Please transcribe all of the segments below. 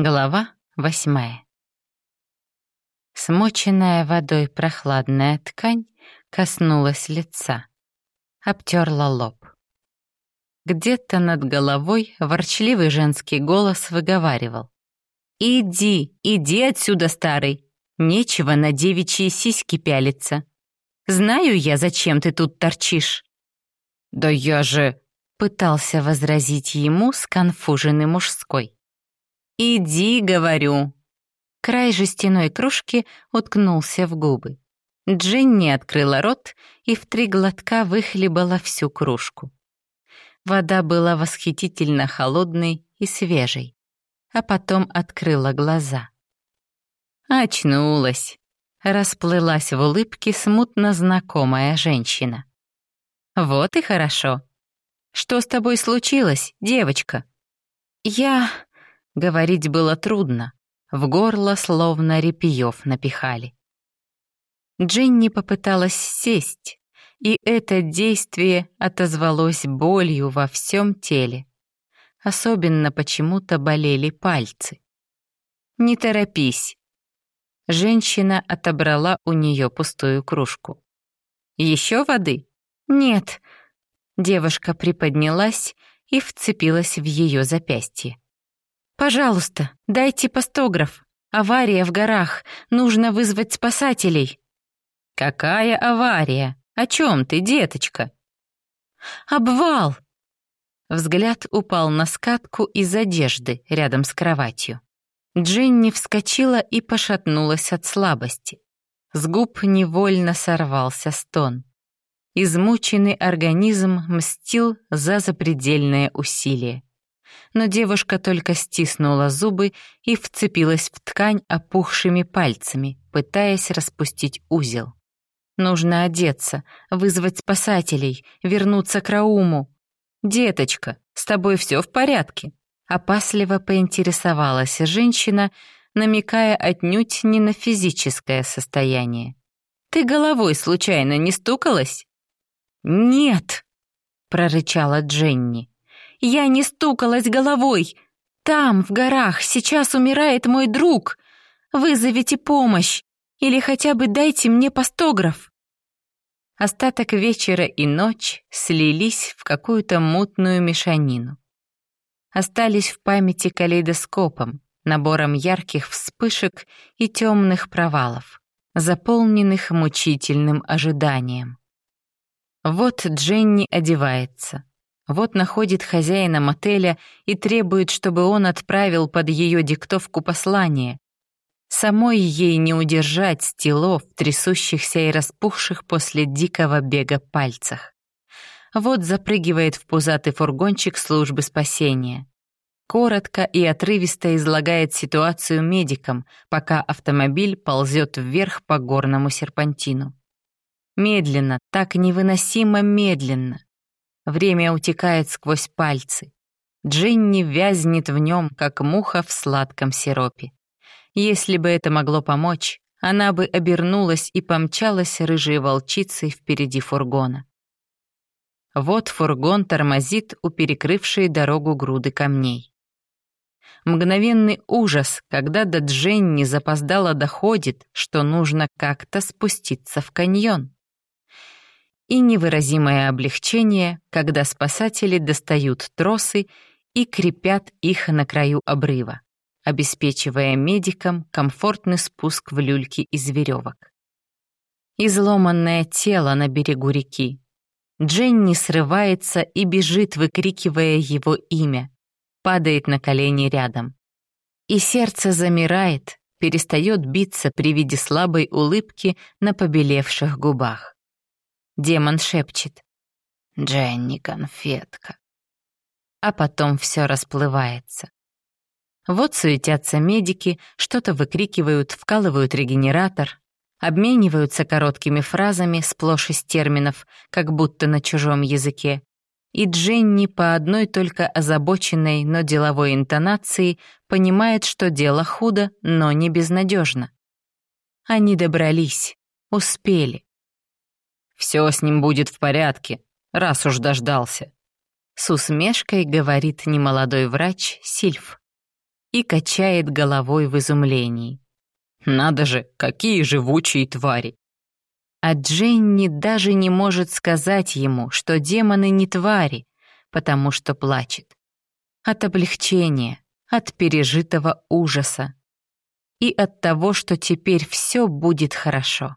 Глава восьмая. Смоченная водой прохладная ткань коснулась лица, обтерла лоб. Где-то над головой ворчливый женский голос выговаривал. «Иди, иди отсюда, старый! Нечего на девичьи сиськи пялиться. Знаю я, зачем ты тут торчишь». «Да я же...» — пытался возразить ему сконфуженный мужской. «Иди, говорю». Край жестяной кружки уткнулся в губы. Дженни открыла рот и в три глотка выхлебала всю кружку. Вода была восхитительно холодной и свежей, а потом открыла глаза. Очнулась. Расплылась в улыбке смутно знакомая женщина. «Вот и хорошо. Что с тобой случилось, девочка?» «Я...» Говорить было трудно, в горло словно репьев напихали. Дженни попыталась сесть, и это действие отозвалось болью во всем теле. Особенно почему-то болели пальцы. «Не торопись». Женщина отобрала у нее пустую кружку. «Еще воды?» «Нет». Девушка приподнялась и вцепилась в ее запястье. «Пожалуйста, дайте постограф. Авария в горах. Нужно вызвать спасателей». «Какая авария? О чем ты, деточка?» «Обвал!» Взгляд упал на скатку из одежды рядом с кроватью. Дженни вскочила и пошатнулась от слабости. С губ невольно сорвался стон. Измученный организм мстил за запредельное усилие но девушка только стиснула зубы и вцепилась в ткань опухшими пальцами, пытаясь распустить узел. Нужно одеться, вызвать спасателей, вернуться к Рауму. «Деточка, с тобой все в порядке?» Опасливо поинтересовалась женщина, намекая отнюдь не на физическое состояние. «Ты головой случайно не стукалась?» «Нет!» — прорычала Дженни. Я не стукалась головой. Там, в горах, сейчас умирает мой друг. Вызовите помощь. Или хотя бы дайте мне постограф. Остаток вечера и ночь слились в какую-то мутную мешанину. Остались в памяти калейдоскопом, набором ярких вспышек и темных провалов, заполненных мучительным ожиданием. Вот Дженни одевается. Вот находит хозяина мотеля и требует, чтобы он отправил под ее диктовку послание. Самой ей не удержать стилов, трясущихся и распухших после дикого бега пальцах. Вот запрыгивает в пузатый фургончик службы спасения. Коротко и отрывисто излагает ситуацию медикам, пока автомобиль ползет вверх по горному серпантину. Медленно, так невыносимо медленно. Время утекает сквозь пальцы. Джинни вязнет в нем, как муха в сладком сиропе. Если бы это могло помочь, она бы обернулась и помчалась рыжей волчицей впереди фургона. Вот фургон тормозит у перекрывшей дорогу груды камней. Мгновенный ужас, когда до Дженни запоздало доходит, что нужно как-то спуститься в каньон и невыразимое облегчение, когда спасатели достают тросы и крепят их на краю обрыва, обеспечивая медикам комфортный спуск в люльки из веревок. Изломанное тело на берегу реки. Дженни срывается и бежит, выкрикивая его имя, падает на колени рядом. И сердце замирает, перестает биться при виде слабой улыбки на побелевших губах. Демон шепчет. «Дженни, конфетка». А потом все расплывается. Вот суетятся медики, что-то выкрикивают, вкалывают регенератор, обмениваются короткими фразами, сплошь из терминов, как будто на чужом языке. И Дженни по одной только озабоченной, но деловой интонации понимает, что дело худо, но не безнадежно. Они добрались, успели. Все с ним будет в порядке, раз уж дождался. С усмешкой говорит немолодой врач Сильф. и качает головой в изумлении. «Надо же, какие живучие твари!» А Дженни даже не может сказать ему, что демоны не твари, потому что плачет. От облегчения, от пережитого ужаса и от того, что теперь все будет хорошо.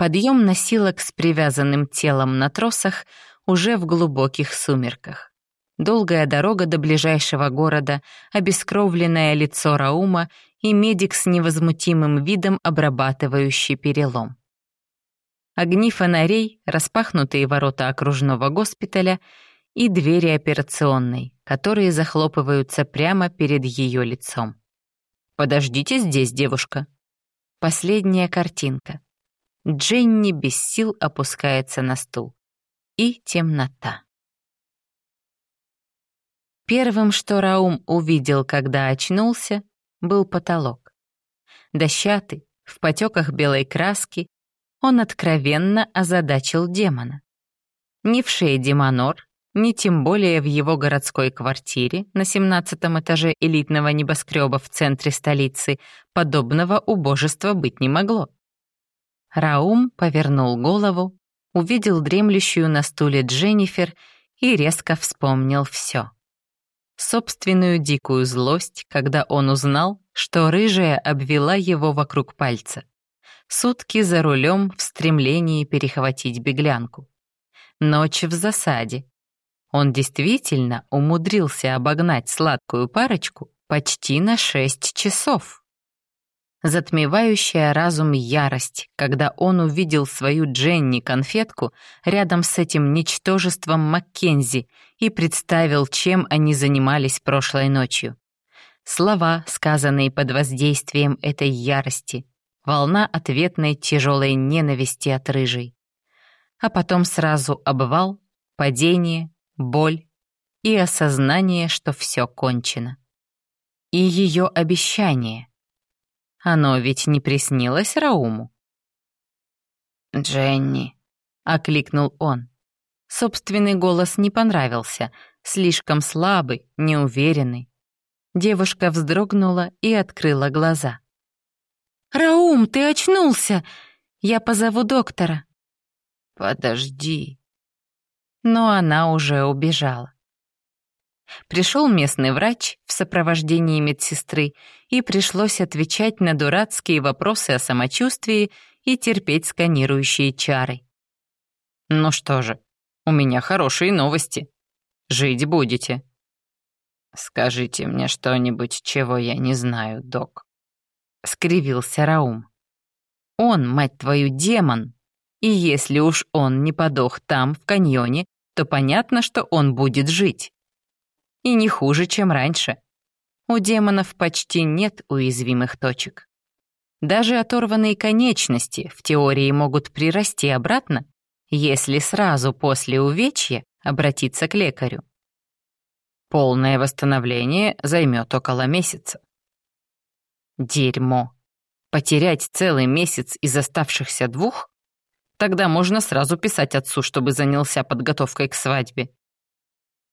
Подъем носилок с привязанным телом на тросах уже в глубоких сумерках. Долгая дорога до ближайшего города, обескровленное лицо Раума и медик с невозмутимым видом, обрабатывающий перелом. Огни фонарей, распахнутые ворота окружного госпиталя и двери операционной, которые захлопываются прямо перед ее лицом. «Подождите здесь, девушка». Последняя картинка. Дженни без сил опускается на стул. И темнота. Первым, что Раум увидел, когда очнулся, был потолок. Дощатый, в потеках белой краски, он откровенно озадачил демона. Ни в шее Демонор, ни тем более в его городской квартире на 17 этаже элитного небоскреба в центре столицы подобного убожества быть не могло. Раум повернул голову, увидел дремлющую на стуле Дженнифер и резко вспомнил все. Собственную дикую злость, когда он узнал, что рыжая обвела его вокруг пальца. Сутки за рулем в стремлении перехватить беглянку. Ночь в засаде, он действительно умудрился обогнать сладкую парочку почти на шесть часов. Затмевающая разум ярость, когда он увидел свою Дженни-конфетку рядом с этим ничтожеством Маккензи и представил, чем они занимались прошлой ночью. Слова, сказанные под воздействием этой ярости, волна ответной тяжелой ненависти от рыжей. А потом сразу обвал, падение, боль и осознание, что все кончено. И ее обещание. Оно ведь не приснилось Рауму. «Дженни», — окликнул он. Собственный голос не понравился, слишком слабый, неуверенный. Девушка вздрогнула и открыла глаза. «Раум, ты очнулся! Я позову доктора». «Подожди», но она уже убежала. Пришел местный врач в сопровождении медсестры, и пришлось отвечать на дурацкие вопросы о самочувствии и терпеть сканирующие чары. «Ну что же, у меня хорошие новости. Жить будете». «Скажите мне что-нибудь, чего я не знаю, док», — скривился Раум. «Он, мать твою, демон, и если уж он не подох там, в каньоне, то понятно, что он будет жить. И не хуже, чем раньше. У демонов почти нет уязвимых точек. Даже оторванные конечности в теории могут прирасти обратно, если сразу после увечья обратиться к лекарю. Полное восстановление займет около месяца. Дерьмо. Потерять целый месяц из оставшихся двух? Тогда можно сразу писать отцу, чтобы занялся подготовкой к свадьбе.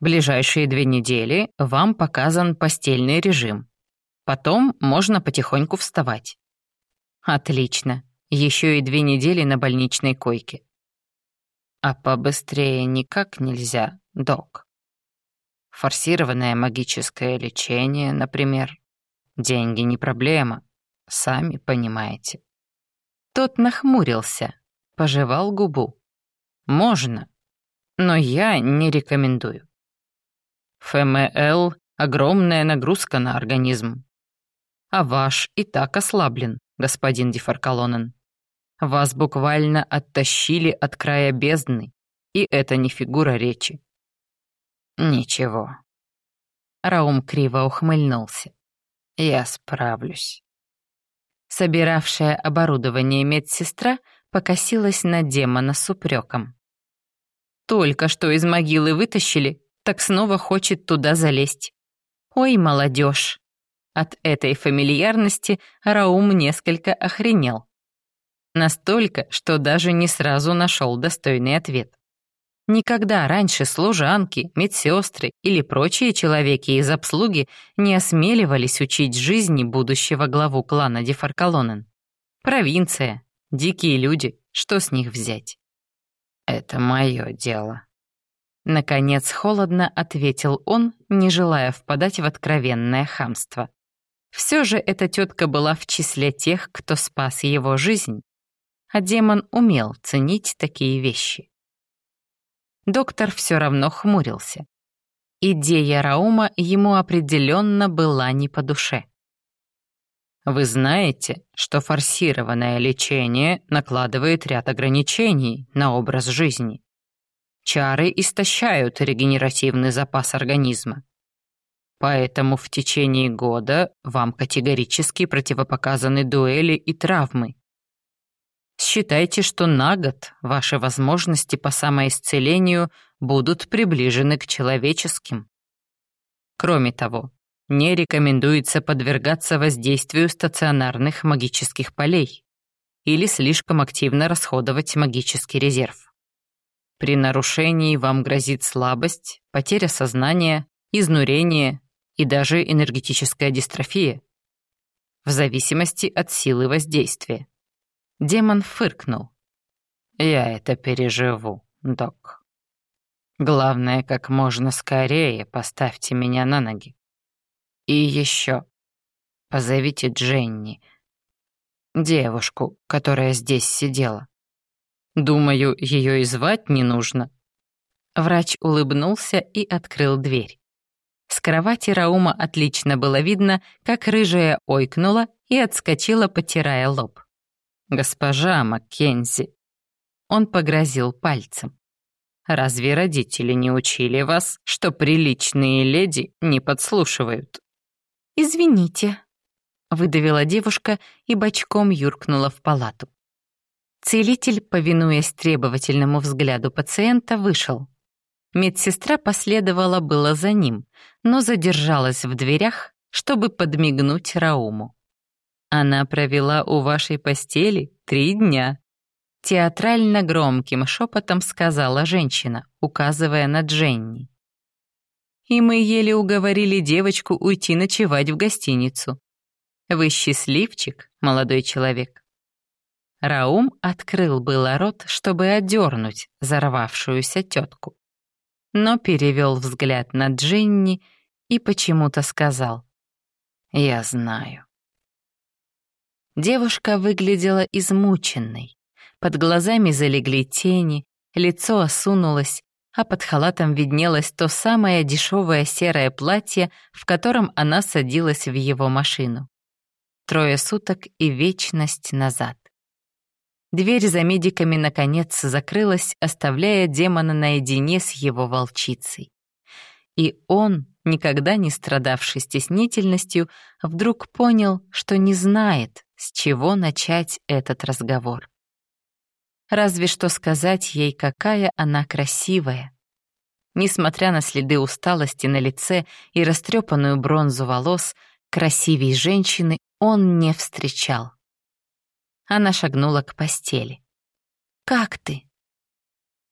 Ближайшие две недели вам показан постельный режим. Потом можно потихоньку вставать. Отлично. Еще и две недели на больничной койке. А побыстрее никак нельзя, док. Форсированное магическое лечение, например. Деньги не проблема, сами понимаете. Тот нахмурился, пожевал губу. Можно, но я не рекомендую. ФМЛ — огромная нагрузка на организм. А ваш и так ослаблен, господин Дефаркалонен. Вас буквально оттащили от края бездны, и это не фигура речи. Ничего. Раум криво ухмыльнулся. Я справлюсь. Собиравшая оборудование медсестра покосилась на демона с упреком. Только что из могилы вытащили, так снова хочет туда залезть. Ой, молодежь! От этой фамильярности Раум несколько охренел. Настолько, что даже не сразу нашел достойный ответ. Никогда раньше служанки, медсестры или прочие человеки из обслуги не осмеливались учить жизни будущего главу клана Дефаркалонен. Провинция, дикие люди, что с них взять? «Это мое дело», Наконец, холодно ответил он, не желая впадать в откровенное хамство. Все же эта тетка была в числе тех, кто спас его жизнь, а демон умел ценить такие вещи. Доктор все равно хмурился. Идея Раума ему определенно была не по душе. Вы знаете, что форсированное лечение накладывает ряд ограничений на образ жизни. Чары истощают регенеративный запас организма. Поэтому в течение года вам категорически противопоказаны дуэли и травмы. Считайте, что на год ваши возможности по самоисцелению будут приближены к человеческим. Кроме того, не рекомендуется подвергаться воздействию стационарных магических полей или слишком активно расходовать магический резерв. При нарушении вам грозит слабость, потеря сознания, изнурение и даже энергетическая дистрофия. В зависимости от силы воздействия. Демон фыркнул. «Я это переживу, док. Главное, как можно скорее поставьте меня на ноги. И еще позовите Дженни, девушку, которая здесь сидела. Думаю, ее и звать не нужно». Врач улыбнулся и открыл дверь. С кровати Раума отлично было видно, как рыжая ойкнула и отскочила, потирая лоб. «Госпожа Маккензи!» Он погрозил пальцем. «Разве родители не учили вас, что приличные леди не подслушивают?» «Извините», — выдавила девушка и бочком юркнула в палату. Целитель, повинуясь требовательному взгляду пациента, вышел. Медсестра последовала было за ним, но задержалась в дверях, чтобы подмигнуть Рауму. «Она провела у вашей постели три дня», — театрально громким шепотом сказала женщина, указывая на Дженни. «И мы еле уговорили девочку уйти ночевать в гостиницу. Вы счастливчик, молодой человек». Раум открыл было рот, чтобы одернуть зарвавшуюся тетку, но перевел взгляд на Дженни и почему-то сказал «Я знаю». Девушка выглядела измученной. Под глазами залегли тени, лицо осунулось, а под халатом виднелось то самое дешевое серое платье, в котором она садилась в его машину. Трое суток и вечность назад. Дверь за медиками наконец закрылась, оставляя демона наедине с его волчицей. И он, никогда не страдавший стеснительностью, вдруг понял, что не знает, с чего начать этот разговор. Разве что сказать ей, какая она красивая. Несмотря на следы усталости на лице и растрепанную бронзу волос, красивей женщины он не встречал. Она шагнула к постели. «Как ты?»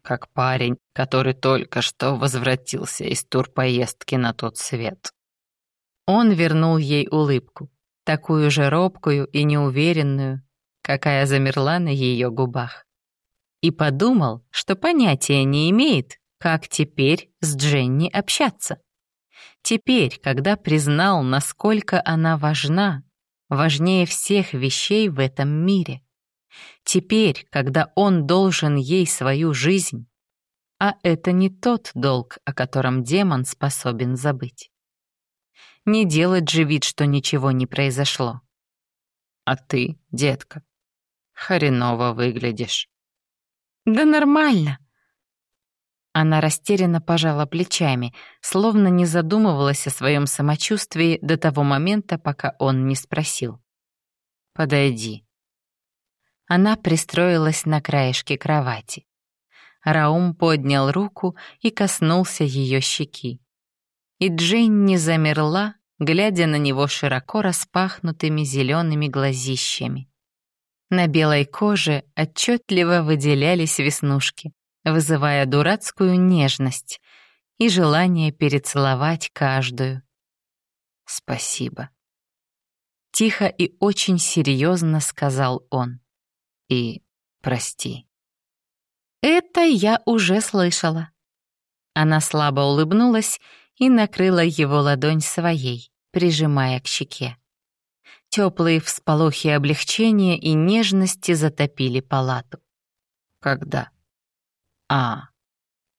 «Как парень, который только что возвратился из турпоездки на тот свет». Он вернул ей улыбку, такую же робкую и неуверенную, какая замерла на ее губах. И подумал, что понятия не имеет, как теперь с Дженни общаться. Теперь, когда признал, насколько она важна, важнее всех вещей в этом мире. Теперь, когда он должен ей свою жизнь, а это не тот долг, о котором демон способен забыть. Не делать же вид, что ничего не произошло. А ты, детка, хреново выглядишь. Да нормально. Она растерянно пожала плечами, словно не задумывалась о своем самочувствии до того момента, пока он не спросил. «Подойди». Она пристроилась на краешке кровати. Раум поднял руку и коснулся ее щеки. И Дженни замерла, глядя на него широко распахнутыми зелеными глазищами. На белой коже отчетливо выделялись веснушки, вызывая дурацкую нежность и желание перецеловать каждую. «Спасибо», — тихо и очень серьезно сказал он. «И прости». «Это я уже слышала». Она слабо улыбнулась и накрыла его ладонь своей, прижимая к щеке. Теплые всполохи облегчения и нежности затопили палату. «Когда?» «А,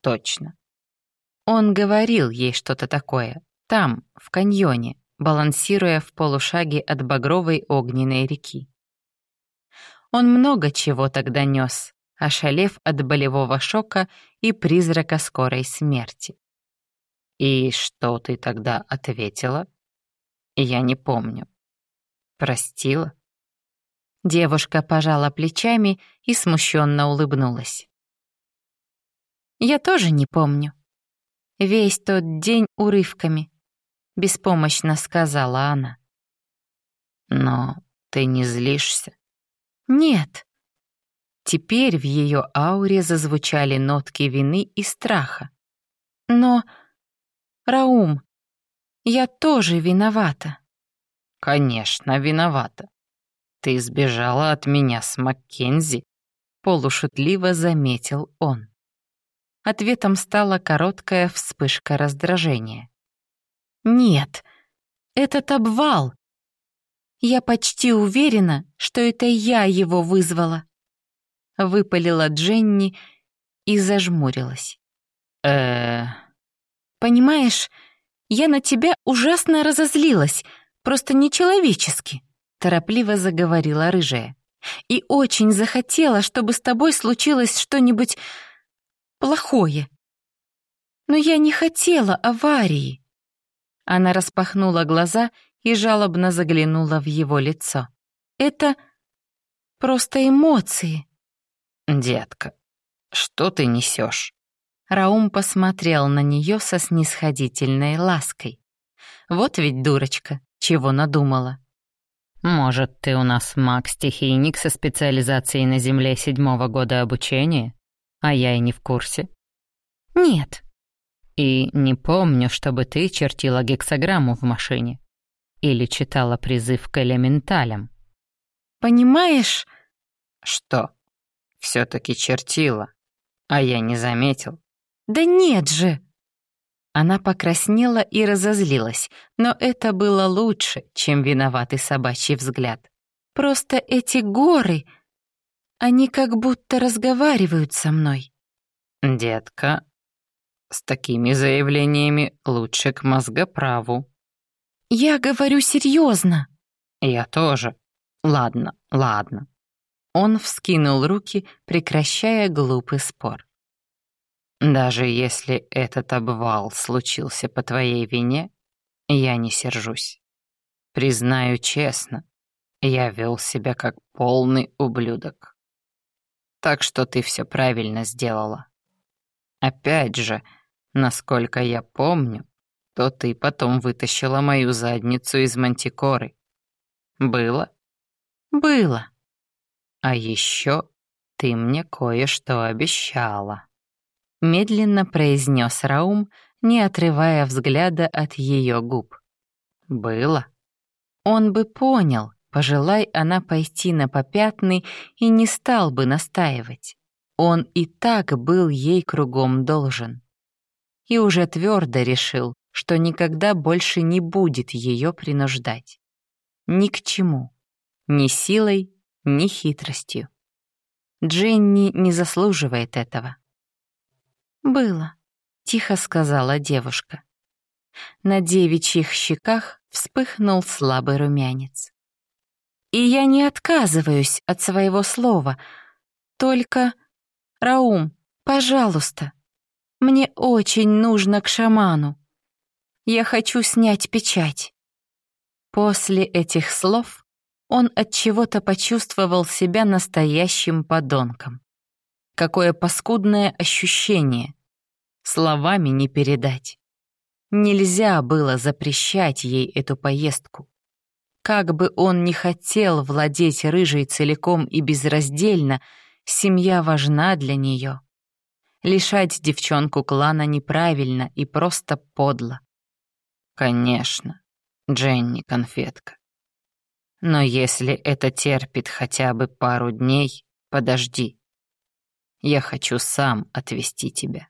точно». Он говорил ей что-то такое, там, в каньоне, балансируя в полушаге от багровой огненной реки. Он много чего тогда нес, ошалев от болевого шока и призрака скорой смерти. «И что ты тогда ответила?» «Я не помню». «Простила?» Девушка пожала плечами и смущенно улыбнулась. «Я тоже не помню. Весь тот день урывками», — беспомощно сказала она. «Но ты не злишься?» «Нет». Теперь в ее ауре зазвучали нотки вины и страха. «Но, Раум, я тоже виновата». «Конечно, виновата. Ты сбежала от меня с Маккензи», — полушутливо заметил он. Ответом стала короткая вспышка раздражения. «Нет, этот обвал. Я почти уверена, что это я его вызвала», — выпалила Дженни и зажмурилась. э «Понимаешь, я на тебя ужасно разозлилась, просто нечеловечески», — торопливо заговорила рыжая. «И очень захотела, чтобы с тобой случилось что-нибудь плохое. Но я не хотела аварии. Она распахнула глаза и жалобно заглянула в его лицо. Это просто эмоции. Детка, что ты несешь? Раум посмотрел на нее со снисходительной лаской. Вот ведь дурочка, чего надумала. Может, ты у нас маг-стихийник со специализацией на Земле седьмого года обучения? А я и не в курсе. Нет. И не помню, чтобы ты чертила гексограмму в машине. Или читала призыв к элементалям. Понимаешь? Что? все таки чертила. А я не заметил. Да нет же! Она покраснела и разозлилась, но это было лучше, чем виноватый собачий взгляд. Просто эти горы они как будто разговаривают со мной. Детка, с такими заявлениями лучше к мозгоправу. Я говорю серьезно. Я тоже. Ладно, ладно. Он вскинул руки, прекращая глупый спор. Даже если этот обвал случился по твоей вине, я не сержусь. Признаю честно, я вел себя как полный ублюдок. Так что ты все правильно сделала. Опять же, насколько я помню, то ты потом вытащила мою задницу из мантикоры. Было? Было. А еще ты мне кое-что обещала. Медленно произнес Раум, не отрывая взгляда от ее губ. Было? Он бы понял, Пожелай она пойти на попятный и не стал бы настаивать. Он и так был ей кругом должен. И уже твердо решил, что никогда больше не будет ее принуждать. Ни к чему. Ни силой, ни хитростью. Дженни не заслуживает этого. «Было», — тихо сказала девушка. На девичьих щеках вспыхнул слабый румянец. И я не отказываюсь от своего слова. Только, Раум, пожалуйста, мне очень нужно к шаману. Я хочу снять печать. После этих слов он от чего-то почувствовал себя настоящим подонком. Какое паскудное ощущение. Словами не передать. Нельзя было запрещать ей эту поездку. Как бы он ни хотел владеть рыжей целиком и безраздельно, семья важна для нее. Лишать девчонку клана неправильно и просто подло. Конечно, Дженни конфетка. Но если это терпит хотя бы пару дней, подожди. Я хочу сам отвезти тебя.